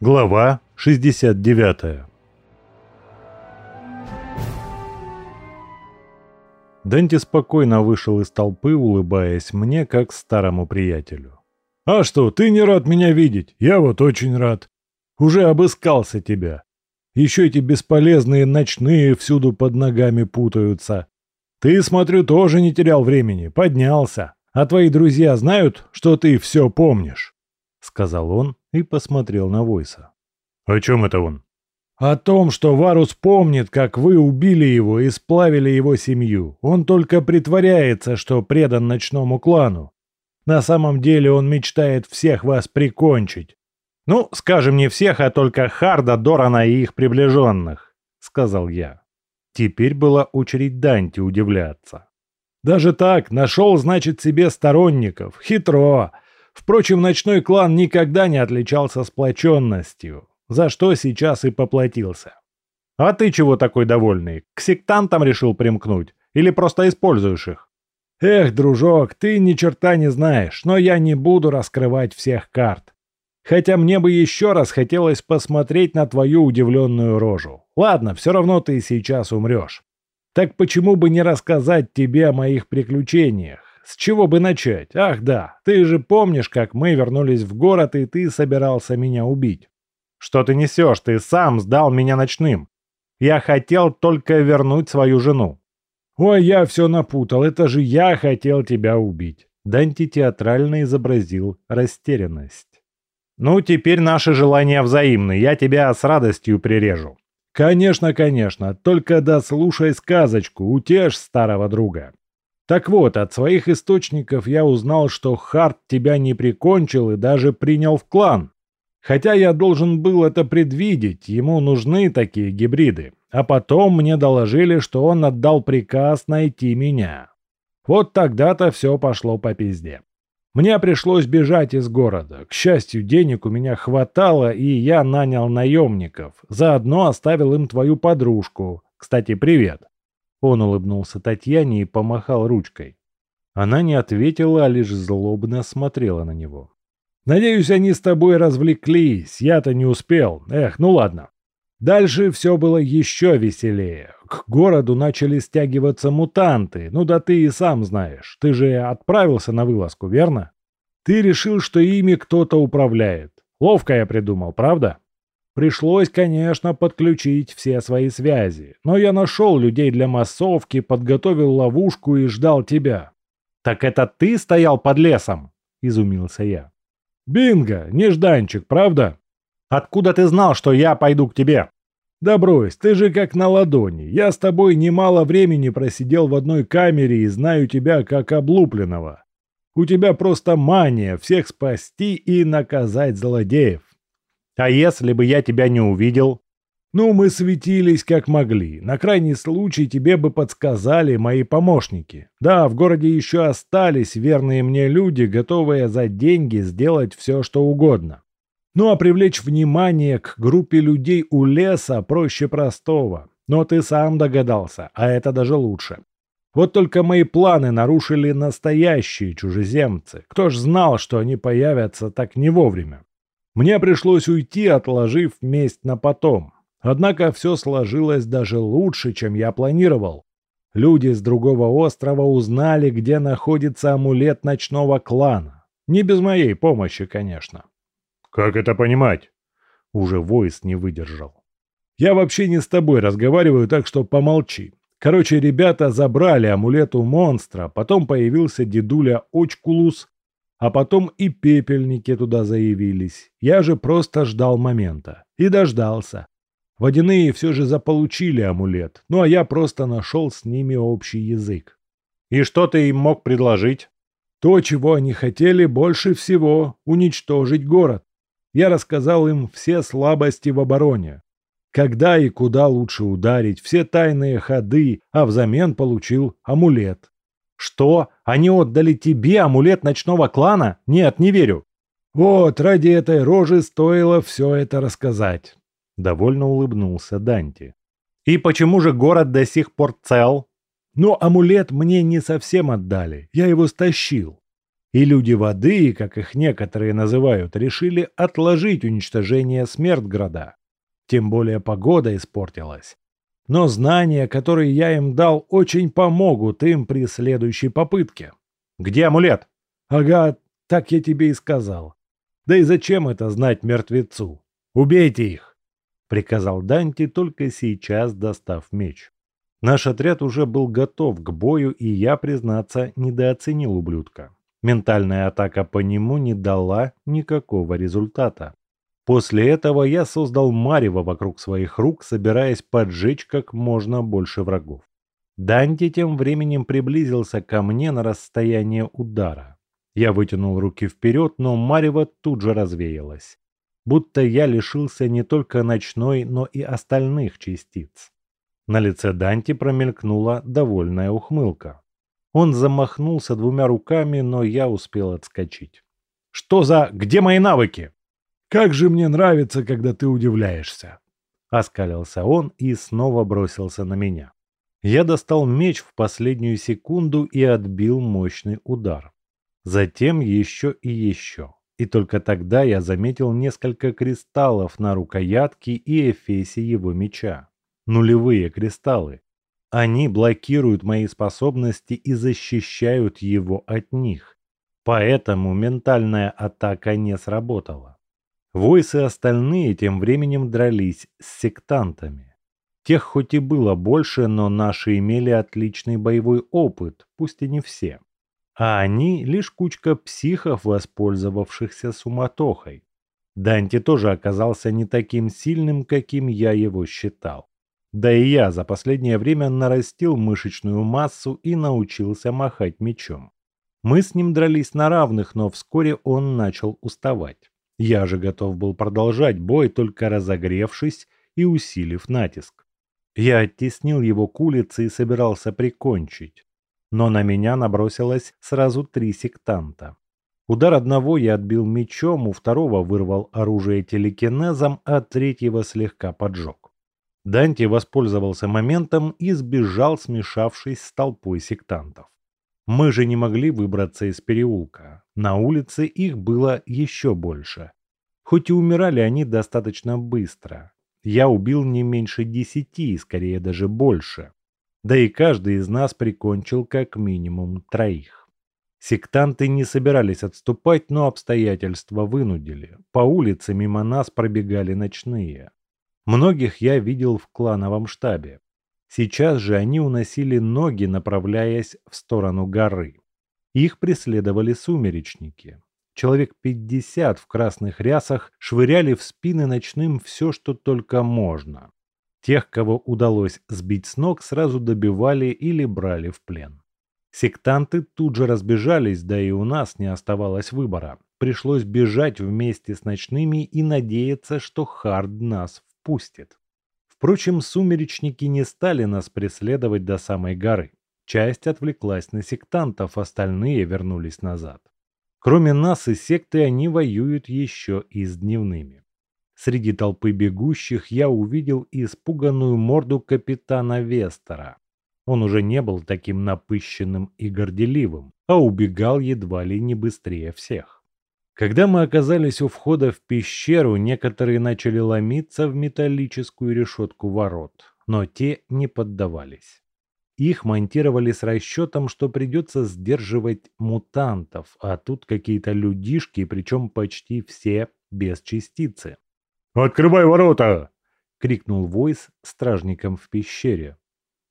Глава 69 Дэнти спокойно вышел из толпы, улыбаясь мне, как старому приятелю. «А что, ты не рад меня видеть? Я вот очень рад. Уже обыскался тебя. Еще эти бесполезные ночные всюду под ногами путаются. Ты, смотрю, тоже не терял времени, поднялся. А твои друзья знают, что ты все помнишь?» Сказал он и посмотрел на Войса. «О чем это он?» «О том, что Варус помнит, как вы убили его и сплавили его семью. Он только притворяется, что предан ночному клану. На самом деле он мечтает всех вас прикончить. Ну, скажем, не всех, а только Харда, Дорана и их приближенных», — сказал я. Теперь была очередь Данти удивляться. «Даже так, нашел, значит, себе сторонников. Хитро. Впрочем, ночной клан никогда не отличался сплоченностью, за что сейчас и поплатился. А ты чего такой довольный? К сектантам решил примкнуть? Или просто используешь их? Эх, дружок, ты ни черта не знаешь, но я не буду раскрывать всех карт. Хотя мне бы еще раз хотелось посмотреть на твою удивленную рожу. Ладно, все равно ты сейчас умрешь. Так почему бы не рассказать тебе о моих приключениях? С чего бы начать? Ах да, ты же помнишь, как мы вернулись в город, и ты собирался меня убить. Что ты несешь? Ты сам сдал меня ночным. Я хотел только вернуть свою жену. Ой, я все напутал, это же я хотел тебя убить. Данти театрально изобразил растерянность. Ну, теперь наши желания взаимны, я тебя с радостью прирежу. Конечно, конечно, только дослушай сказочку, утешь старого друга. Так вот, от своих источников я узнал, что Харт тебя не прикончил и даже принял в клан. Хотя я должен был это предвидеть, ему нужны такие гибриды. А потом мне доложили, что он отдал приказ найти меня. Вот тогда-то все пошло по пизде. Мне пришлось бежать из города. К счастью, денег у меня хватало, и я нанял наемников. Заодно оставил им твою подружку. Кстати, привет. Он улыбнулся Татьяне и помахал ручкой. Она не ответила, а лишь злобно смотрела на него. «Надеюсь, они с тобой развлеклись. Я-то не успел. Эх, ну ладно. Дальше все было еще веселее. К городу начали стягиваться мутанты. Ну да ты и сам знаешь. Ты же отправился на вылазку, верно? Ты решил, что ими кто-то управляет. Ловко я придумал, правда? Пришлось, конечно, подключить все свои связи. Но я нашел людей для массовки, подготовил ловушку и ждал тебя. «Так это ты стоял под лесом?» – изумился я. «Бинго! Нежданчик, правда?» Откуда ты знал, что я пойду к тебе?» «Да брось, ты же как на ладони. Я с тобой немало времени просидел в одной камере и знаю тебя как облупленного. У тебя просто мания всех спасти и наказать злодеев. А если бы я тебя не увидел?» «Ну, мы светились как могли. На крайний случай тебе бы подсказали мои помощники. Да, в городе еще остались верные мне люди, готовые за деньги сделать все, что угодно. Ну а привлечь внимание к группе людей у леса проще простого. Но ты сам догадался, а это даже лучше. Вот только мои планы нарушили настоящие чужеземцы. Кто ж знал, что они появятся так не вовремя? Мне пришлось уйти, отложив месть на потом. Однако все сложилось даже лучше, чем я планировал. Люди с другого острова узнали, где находится амулет ночного клана. Не без моей помощи, конечно. «Как это понимать?» Уже Войс не выдержал. «Я вообще не с тобой разговариваю, так что помолчи. Короче, ребята забрали амулет у монстра, потом появился дедуля Очкулус, а потом и пепельники туда заявились. Я же просто ждал момента. И дождался. Водяные все же заполучили амулет, ну а я просто нашел с ними общий язык. «И что ты им мог предложить?» «То, чего они хотели больше всего – уничтожить город. Я рассказал им все слабости в обороне. Когда и куда лучше ударить, все тайные ходы, а взамен получил амулет. Что? Они отдали тебе амулет ночного клана? Нет, не верю. Вот, ради этой рожи стоило все это рассказать. Довольно улыбнулся Данти. И почему же город до сих пор цел? Но амулет мне не совсем отдали, я его стащил. И люди воды, как их некоторые называют, решили отложить уничтожение Смертграда. Тем более погода испортилась. Но знания, которые я им дал, очень помогут им при следующей попытке. Где амулет? Ага, так я тебе и сказал. Да и зачем это знать мертвецу? Убейте их! Приказал Данти, только сейчас достав меч. Наш отряд уже был готов к бою, и я, признаться, недооценил ублюдка. Ментальная атака по нему не дала никакого результата. После этого я создал марево вокруг своих рук, собираясь поджечь как можно больше врагов. Данти тем временем приблизился ко мне на расстояние удара. Я вытянул руки вперед, но марево тут же развеялось. Будто я лишился не только ночной, но и остальных частиц. На лице Данти промелькнула довольная ухмылка. Он замахнулся двумя руками, но я успел отскочить. «Что за... Где мои навыки?» «Как же мне нравится, когда ты удивляешься!» Оскалился он и снова бросился на меня. Я достал меч в последнюю секунду и отбил мощный удар. Затем еще и еще. И только тогда я заметил несколько кристаллов на рукоятке и эфесе его меча нулевые кристаллы. Они блокируют мои способности и защищают его от них. Поэтому ментальная атака не сработала. Войсы остальные тем временем дрались с сектантами. Тех хоть и было больше, но наши имели отличный боевой опыт, пусть и не все. А они лишь кучка психов, воспользовавшихся суматохой. Данти тоже оказался не таким сильным, каким я его считал. Да и я за последнее время нарастил мышечную массу и научился махать мечом. Мы с ним дрались на равных, но вскоре он начал уставать. Я же готов был продолжать бой, только разогревшись и усилив натиск. Я оттеснил его к улице и собирался прикончить. Но на меня набросилось сразу три сектанта. Удар одного я отбил мечом, у второго вырвал оружие телекинезом, а третьего слегка поджег. Данти воспользовался моментом и сбежал, смешавшись с толпой сектантов. Мы же не могли выбраться из переулка. На улице их было еще больше. Хоть и умирали они достаточно быстро. Я убил не меньше десяти, скорее даже больше. Да и каждый из нас прикончил как минимум троих. Сектанты не собирались отступать, но обстоятельства вынудили. По улице мимо нас пробегали ночные. Многих я видел в клановом штабе. Сейчас же они уносили ноги, направляясь в сторону горы. Их преследовали сумеречники. Человек пятьдесят в красных рясах швыряли в спины ночным все, что только можно. Тех, кого удалось сбить с ног, сразу добивали или брали в плен. Сектанты тут же разбежались, да и у нас не оставалось выбора. Пришлось бежать вместе с ночными и надеяться, что Хард нас отпустит. Впрочем, сумеречники не стали нас преследовать до самой горы. Часть отвлеклась на сектантов, остальные вернулись назад. Кроме нас и секты они воюют еще и с дневными. Среди толпы бегущих я увидел испуганную морду капитана Вестера. Он уже не был таким напыщенным и горделивым, а убегал едва ли не быстрее всех. Когда мы оказались у входа в пещеру, некоторые начали ломиться в металлическую решетку ворот, но те не поддавались. Их монтировали с расчетом, что придется сдерживать мутантов, а тут какие-то людишки, причем почти все без частицы. «Открывай ворота!» — крикнул Войс стражникам в пещере.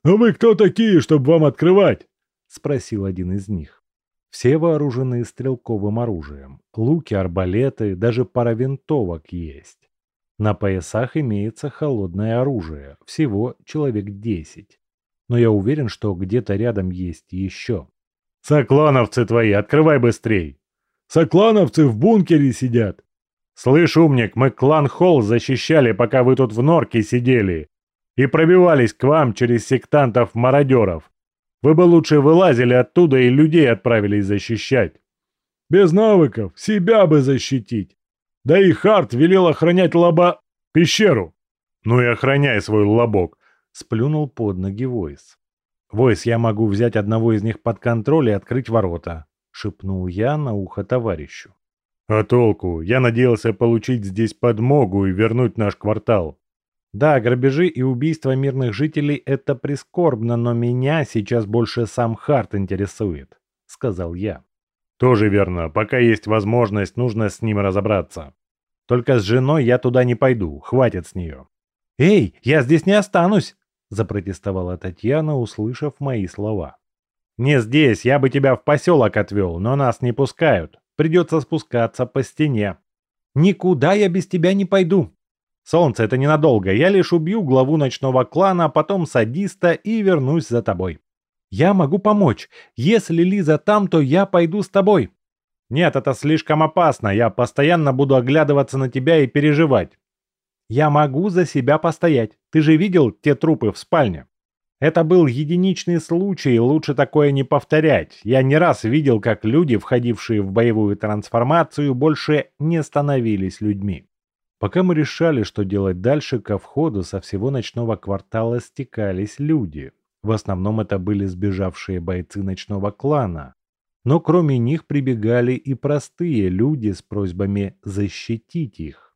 «А вы кто такие, чтобы вам открывать?» — спросил один из них. Все вооружены стрелковым оружием. Луки, арбалеты, даже пара винтовок есть. На поясах имеется холодное оружие, всего человек 10. Но я уверен, что где-то рядом есть еще. «Соклановцы твои, открывай быстрей!» «Соклановцы в бункере сидят!» «Слышь, умник, мы клан Холл защищали, пока вы тут в норке сидели, и пробивались к вам через сектантов-мародеров. Вы бы лучше вылазили оттуда и людей отправились защищать. Без навыков себя бы защитить. Да и Харт велел охранять лоба... пещеру. Ну и охраняй свой лобок. Сплюнул под ноги Войс. Войс, я могу взять одного из них под контроль и открыть ворота. шепнул я на ухо товарищу. «А толку? Я надеялся получить здесь подмогу и вернуть наш квартал». «Да, грабежи и убийства мирных жителей – это прискорбно, но меня сейчас больше сам Харт интересует», – сказал я. «Тоже верно. Пока есть возможность, нужно с ним разобраться. Только с женой я туда не пойду, хватит с нее». «Эй, я здесь не останусь!» – запротестовала Татьяна, услышав мои слова. «Не здесь, я бы тебя в поселок отвел, но нас не пускают. Придется спускаться по стене». «Никуда я без тебя не пойду». «Солнце, это ненадолго. Я лишь убью главу ночного клана, а потом садиста и вернусь за тобой». «Я могу помочь. Если Лиза там, то я пойду с тобой». «Нет, это слишком опасно. Я постоянно буду оглядываться на тебя и переживать». «Я могу за себя постоять. Ты же видел те трупы в спальне?» Это был единичный случай, лучше такое не повторять. Я не раз видел, как люди, входившие в боевую трансформацию, больше не становились людьми. Пока мы решали, что делать дальше, ко входу со всего ночного квартала стекались люди. В основном это были сбежавшие бойцы ночного клана. Но кроме них прибегали и простые люди с просьбами защитить их.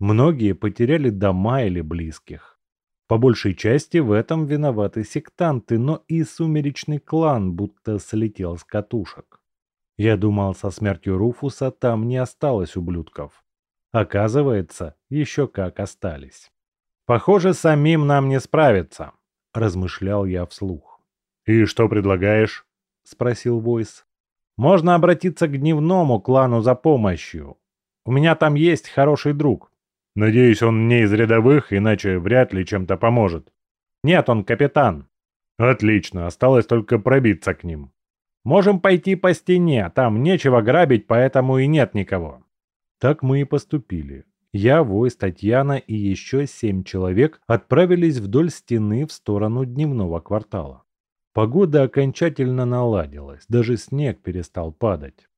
Многие потеряли дома или близких. По большей части в этом виноваты сектанты, но и сумеречный клан будто слетел с катушек. Я думал, со смертью Руфуса там не осталось ублюдков. Оказывается, еще как остались. «Похоже, самим нам не справиться», – размышлял я вслух. «И что предлагаешь?» – спросил Войс. «Можно обратиться к дневному клану за помощью. У меня там есть хороший друг. Надеюсь, он не из рядовых, иначе вряд ли чем-то поможет. Нет, он капитан. Отлично, осталось только пробиться к ним. Можем пойти по стене, там нечего грабить, поэтому и нет никого. Так мы и поступили. Я, Войс, Татьяна и еще семь человек отправились вдоль стены в сторону дневного квартала. Погода окончательно наладилась, даже снег перестал падать.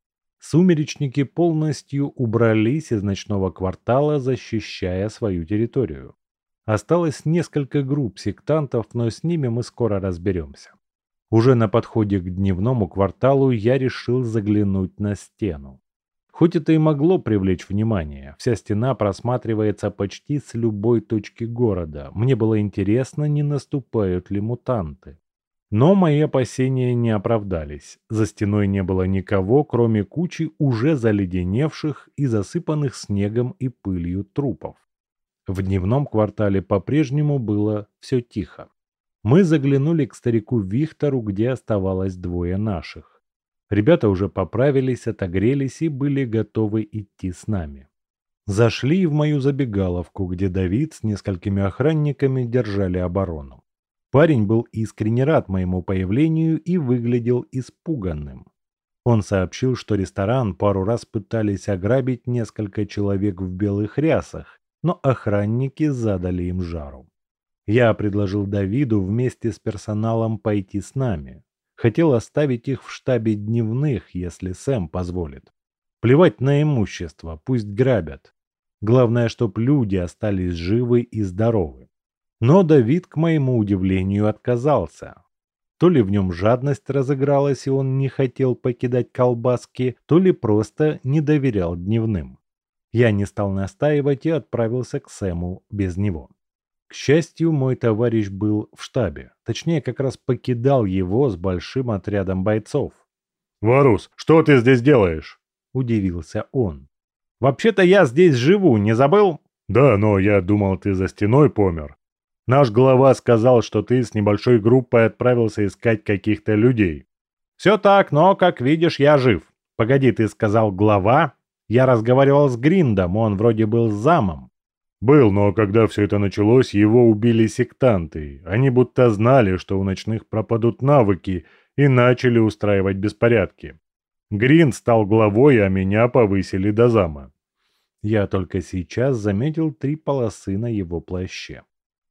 Сумеречники полностью убрались из ночного квартала, защищая свою территорию. Осталось несколько групп сектантов, но с ними мы скоро разберемся. Уже на подходе к дневному кварталу я решил заглянуть на стену. Хоть это и могло привлечь внимание, вся стена просматривается почти с любой точки города. Мне было интересно, не наступают ли мутанты. Но мои опасения не оправдались. За стеной не было никого, кроме кучи уже заледеневших и засыпанных снегом и пылью трупов. В дневном квартале по-прежнему было все тихо. Мы заглянули к старику Вихтору, где оставалось двое наших. Ребята уже поправились, отогрелись и были готовы идти с нами. Зашли в мою забегаловку, где Давид с несколькими охранниками держали оборону. Парень был искренне рад моему появлению и выглядел испуганным. Он сообщил, что ресторан пару раз пытались ограбить несколько человек в белых рясах, но охранники задали им жару. Я предложил Давиду вместе с персоналом пойти с нами. Хотел оставить их в штабе дневных, если Сэм позволит. Плевать на имущество, пусть грабят. Главное, чтоб люди остались живы и здоровы. Но Давид, к моему удивлению, отказался. То ли в нем жадность разыгралась, и он не хотел покидать колбаски, то ли просто не доверял дневным. Я не стал настаивать и отправился к Сэму без него. К счастью, мой товарищ был в штабе. Точнее, как раз покидал его с большим отрядом бойцов. «Варус, что ты здесь делаешь?» – удивился он. «Вообще-то я здесь живу, не забыл?» «Да, но я думал, ты за стеной помер. Наш глава сказал, что ты с небольшой группой отправился искать каких-то людей. Все так, но, как видишь, я жив. Погоди, ты сказал глава? Я разговаривал с Гриндом, он вроде был замом. Был, но когда все это началось, его убили сектанты. Они будто знали, что у ночных пропадут навыки, и начали устраивать беспорядки. Гринд стал главой, а меня повысили до зама. Я только сейчас заметил три полосы на его плаще.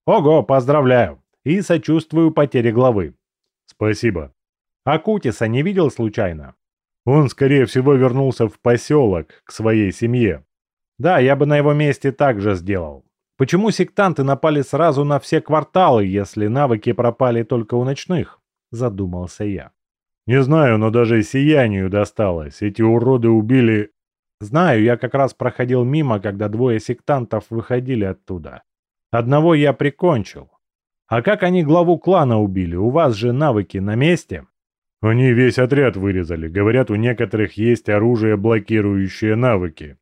Ого, поздравляю. И сочувствую потере главы. Спасибо. А Кутиса не видел случайно? Он, скорее всего, вернулся в поселок, к своей семье. Да, я бы на его месте так же сделал. Почему сектанты напали сразу на все кварталы, если навыки пропали только у ночных? Задумался я. Не знаю, но даже сиянию досталось. Эти уроды убили... Знаю, я как раз проходил мимо, когда двое сектантов выходили оттуда. Одного я прикончил. А как они главу клана убили? У вас же навыки на месте? Они весь отряд вырезали. Говорят, у некоторых есть оружие, блокирующее навыки.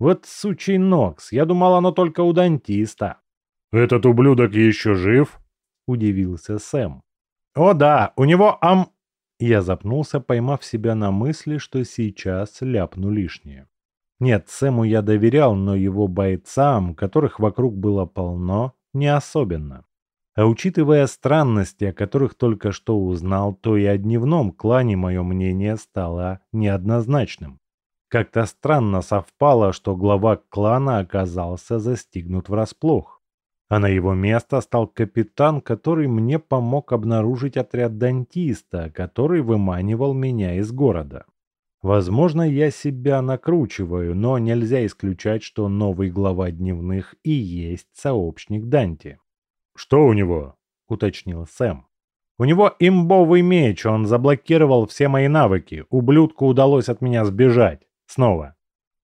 Вот сучий Нокс, я думал, оно только у дантиста. Этот ублюдок еще жив? Удивился Сэм. О да, у него ам... Я запнулся, поймав себя на мысли, что сейчас ляпну лишнее. Нет, Сэму я доверял, но его бойцам, которых вокруг было полно, не особенно. А учитывая странности, о которых только что узнал, то и о дневном клане мое мнение стало неоднозначным. Как-то странно совпало, что глава клана оказался застигнут врасплох. А на его место стал капитан, который мне помог обнаружить отряд дантиста, который выманивал меня из города. Возможно, я себя накручиваю, но нельзя исключать, что новый глава дневных и есть сообщник Данти. «Что у него?» — уточнил Сэм. «У него имбовый меч, он заблокировал все мои навыки. Ублюдку удалось от меня сбежать. Снова.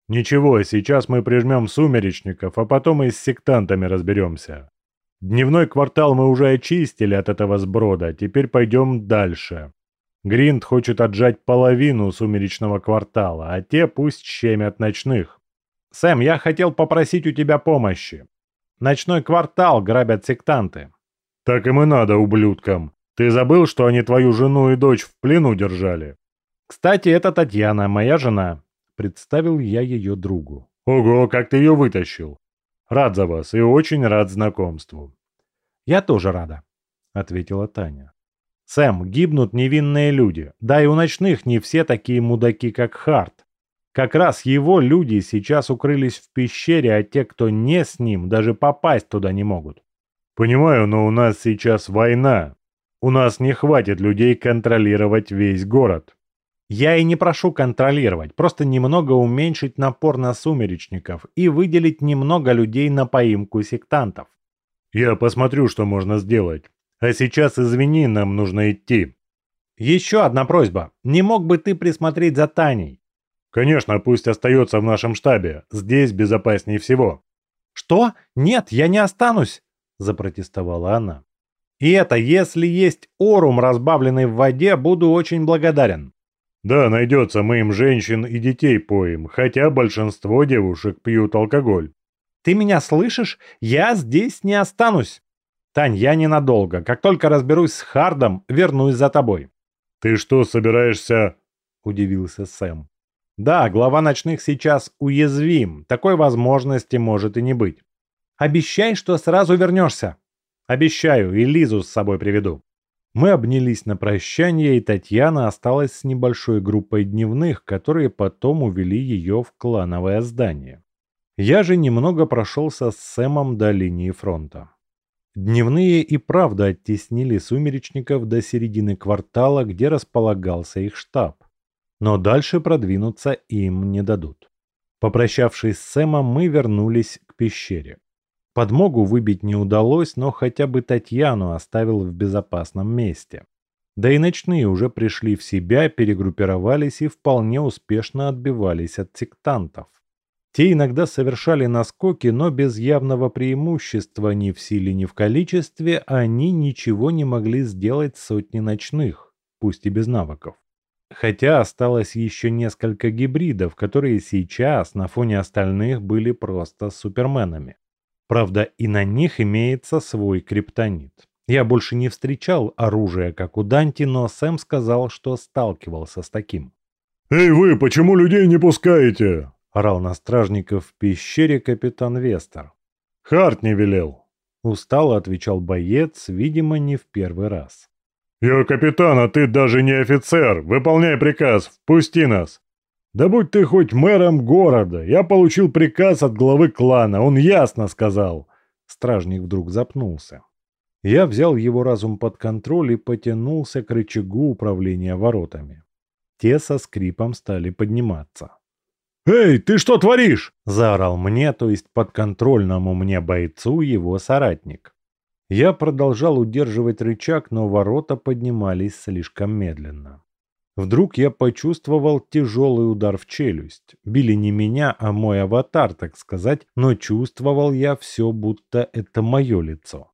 Ничего, сейчас мы прижмем сумеречников, а потом и с сектантами разберемся. Дневной квартал мы уже очистили от этого сброда, теперь пойдем дальше. Гринд хочет отжать половину сумеречного квартала, а те пусть щемят ночных. Сэм, я хотел попросить у тебя помощи. Ночной квартал грабят сектанты. Так им и надо, ублюдкам. Ты забыл, что они твою жену и дочь в плену держали? Кстати, это Татьяна, моя жена. Представил я ее другу. «Ого, как ты ее вытащил! Рад за вас и очень рад знакомству». «Я тоже рада», — ответила Таня. «Сэм, гибнут невинные люди. Да и у ночных не все такие мудаки, как Харт. Как раз его люди сейчас укрылись в пещере, а те, кто не с ним, даже попасть туда не могут». «Понимаю, но у нас сейчас война. У нас не хватит людей контролировать весь город». Я и не прошу контролировать, просто немного уменьшить напор на сумеречников и выделить немного людей на поимку сектантов. Я посмотрю, что можно сделать. А сейчас, извини, нам нужно идти. Еще одна просьба. Не мог бы ты присмотреть за Таней? Конечно, пусть остается в нашем штабе. Здесь безопаснее всего. Что? Нет, я не останусь, запротестовала она. И это, если есть орум, разбавленный в воде, буду очень благодарен. Да, найдется, мы им женщин и детей поим, хотя большинство девушек пьют алкоголь. Ты меня слышишь? Я здесь не останусь. Тань, я ненадолго. Как только разберусь с Хардом, вернусь за тобой. Ты что, собираешься... Удивился Сэм. Да, глава ночных сейчас уязвим. Такой возможности может и не быть. Обещай, что сразу вернешься. Обещаю, и Лизу с собой приведу. Мы обнялись на прощание, и Татьяна осталась с небольшой группой дневных, которые потом увели ее в клановое здание. Я же немного прошелся с Сэмом до линии фронта. Дневные и правда оттеснили сумеречников до середины квартала, где располагался их штаб. Но дальше продвинуться им не дадут. Попрощавшись с Сэмом, мы вернулись к пещере. Подмогу выбить не удалось, но хотя бы Татьяну оставил в безопасном месте. Да и ночные уже пришли в себя, перегруппировались и вполне успешно отбивались от сектантов. Те иногда совершали наскоки, но без явного преимущества ни в силе, ни в количестве они ничего не могли сделать сотни ночных, пусть и без навыков. Хотя осталось еще несколько гибридов, которые сейчас на фоне остальных были просто суперменами. Правда, и на них имеется свой криптонит. Я больше не встречал оружия, как у Данти, но Сэм сказал, что сталкивался с таким. «Эй вы, почему людей не пускаете?» – орал на стражников в пещере капитан Вестер. «Харт не велел». Устало отвечал боец, видимо, не в первый раз. «Я капитан, а ты даже не офицер. Выполняй приказ, впусти нас». «Да будь ты хоть мэром города, я получил приказ от главы клана, он ясно сказал». Стражник вдруг запнулся. Я взял его разум под контроль и потянулся к рычагу управления воротами. Те со скрипом стали подниматься. «Эй, ты что творишь?» – заорал мне, то есть подконтрольному мне бойцу его соратник. Я продолжал удерживать рычаг, но ворота поднимались слишком медленно. Вдруг я почувствовал тяжелый удар в челюсть. Били не меня, а мой аватар, так сказать, но чувствовал я все, будто это мое лицо.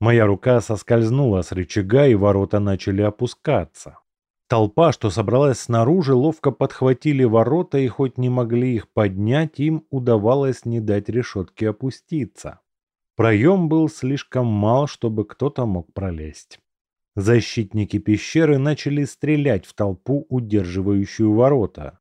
Моя рука соскользнула с рычага, и ворота начали опускаться. Толпа, что собралась снаружи, ловко подхватили ворота, и хоть не могли их поднять, им удавалось не дать решетке опуститься. Проем был слишком мал, чтобы кто-то мог пролезть. Защитники пещеры начали стрелять в толпу, удерживающую ворота,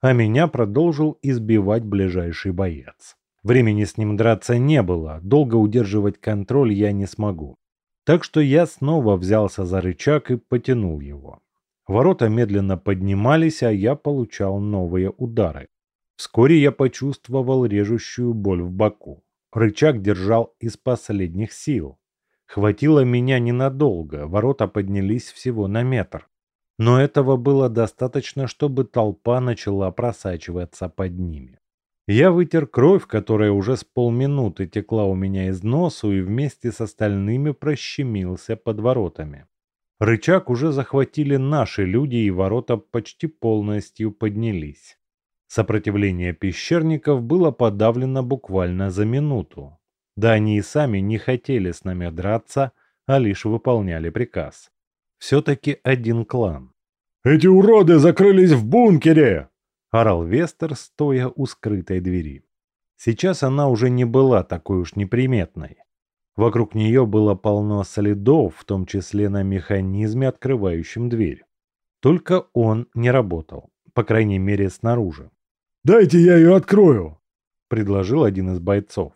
а меня продолжил избивать ближайший боец. Времени с ним драться не было, долго удерживать контроль я не смогу. Так что я снова взялся за рычаг и потянул его. Ворота медленно поднимались, а я получал новые удары. Вскоре я почувствовал режущую боль в боку. Рычаг держал из последних сил. Хватило меня ненадолго, ворота поднялись всего на метр. Но этого было достаточно, чтобы толпа начала просачиваться под ними. Я вытер кровь, которая уже с полминуты текла у меня из носу и вместе с остальными прощемился под воротами. Рычаг уже захватили наши люди, и ворота почти полностью поднялись. Сопротивление пещерников было подавлено буквально за минуту. Да они и сами не хотели с нами драться, а лишь выполняли приказ. Все-таки один клан. «Эти уроды закрылись в бункере!» – орал Вестер, стоя у скрытой двери. Сейчас она уже не была такой уж неприметной. Вокруг нее было полно следов, в том числе на механизме, открывающем дверь. Только он не работал, по крайней мере снаружи. «Дайте я ее открою!» – предложил один из бойцов.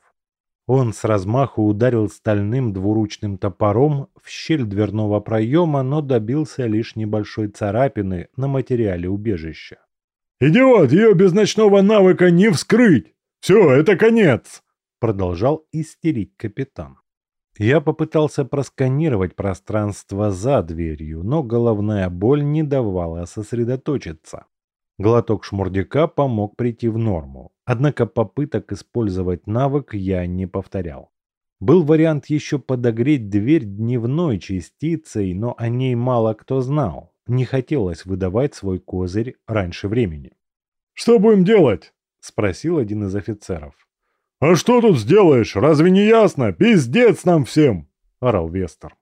Он с размаху ударил стальным двуручным топором в щель дверного проема, но добился лишь небольшой царапины на материале убежища. «Идиот, ее без ночного навыка не вскрыть! Все, это конец!» Продолжал истерить капитан. Я попытался просканировать пространство за дверью, но головная боль не давала сосредоточиться. Глоток шмурдяка помог прийти в норму, однако попыток использовать навык я не повторял. Был вариант еще подогреть дверь дневной частицей, но о ней мало кто знал. Не хотелось выдавать свой козырь раньше времени. «Что будем делать?» – спросил один из офицеров. «А что тут сделаешь? Разве не ясно? Пиздец нам всем!» – орал Вестер.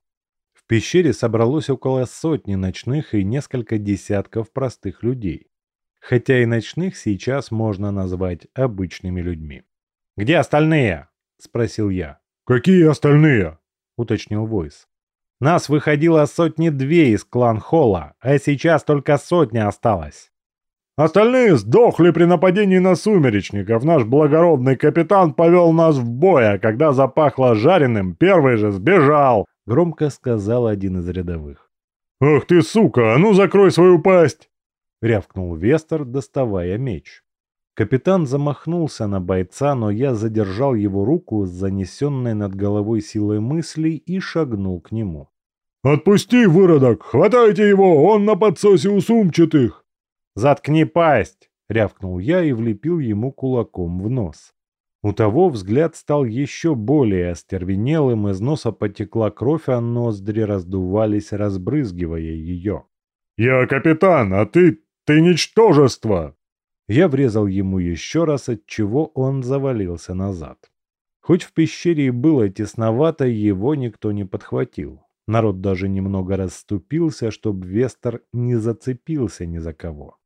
В пещере собралось около сотни ночных и несколько десятков простых людей хотя и ночных сейчас можно назвать обычными людьми. «Где остальные?» – спросил я. «Какие остальные?» – уточнил Войс. «Нас выходило сотни-две из клан-холла, а сейчас только сотня осталась». «Остальные сдохли при нападении на сумеречников. Наш благородный капитан повел нас в бой, а когда запахло жареным, первый же сбежал», – громко сказал один из рядовых. «Ах ты, сука, а ну закрой свою пасть!» Рявкнул Вестер, доставая меч. Капитан замахнулся на бойца, но я задержал его руку с занесенной над головой силой мыслей и шагнул к нему. «Отпусти, выродок! Хватайте его! Он на подсосе у сумчатых!» «Заткни пасть!» — рявкнул я и влепил ему кулаком в нос. У того взгляд стал еще более остервенелым, из носа потекла кровь, а ноздри раздувались, разбрызгивая ее. «Я капитан, а ты «Ты ничтожество!» Я врезал ему еще раз, от чего он завалился назад. Хоть в пещере и было тесновато, его никто не подхватил. Народ даже немного расступился, чтобы Вестер не зацепился ни за кого.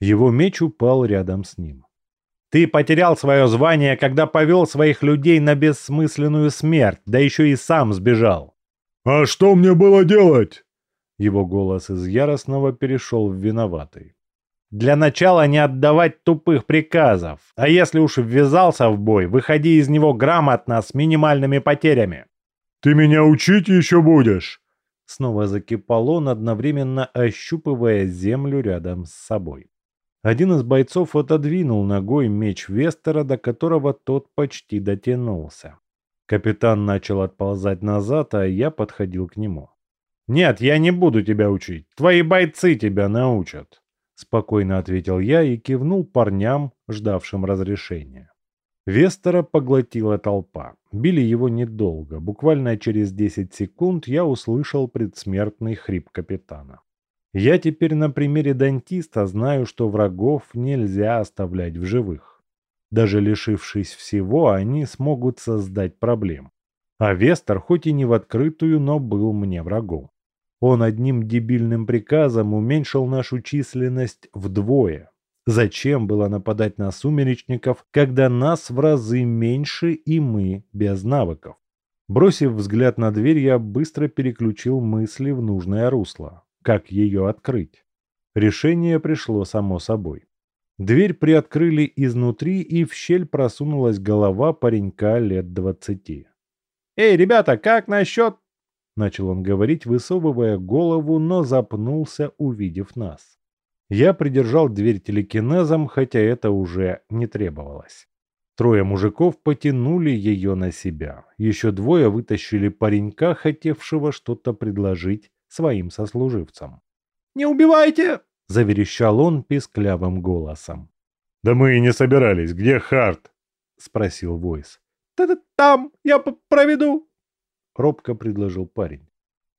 Его меч упал рядом с ним. «Ты потерял свое звание, когда повел своих людей на бессмысленную смерть, да еще и сам сбежал!» «А что мне было делать?» Его голос из яростного перешел в виноватый. Для начала не отдавать тупых приказов, а если уж ввязался в бой, выходи из него грамотно с минимальными потерями. «Ты меня учить еще будешь?» Снова закипал он, одновременно ощупывая землю рядом с собой. Один из бойцов отодвинул ногой меч Вестера, до которого тот почти дотянулся. Капитан начал отползать назад, а я подходил к нему. «Нет, я не буду тебя учить. Твои бойцы тебя научат. Спокойно ответил я и кивнул парням, ждавшим разрешения. Вестера поглотила толпа. Били его недолго. Буквально через 10 секунд я услышал предсмертный хрип капитана. Я теперь на примере дантиста знаю, что врагов нельзя оставлять в живых. Даже лишившись всего, они смогут создать проблем. А Вестер хоть и не в открытую, но был мне врагом. Он одним дебильным приказом уменьшил нашу численность вдвое. Зачем было нападать на сумеречников, когда нас в разы меньше и мы без навыков? Бросив взгляд на дверь, я быстро переключил мысли в нужное русло. Как ее открыть? Решение пришло само собой. Дверь приоткрыли изнутри, и в щель просунулась голова паренька лет двадцати. «Эй, ребята, как насчет...» Начал он говорить, высовывая голову, но запнулся, увидев нас. Я придержал дверь телекинезом, хотя это уже не требовалось. Трое мужиков потянули ее на себя. Еще двое вытащили паренька, хотевшего что-то предложить своим сослуживцам. «Не убивайте!» – заверещал он писклявым голосом. «Да мы и не собирались. Где Харт?» – спросил Войс. «Там, я проведу!» Робко предложил парень.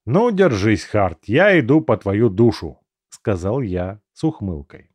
«Ну, держись, Харт, я иду по твою душу», — сказал я с ухмылкой.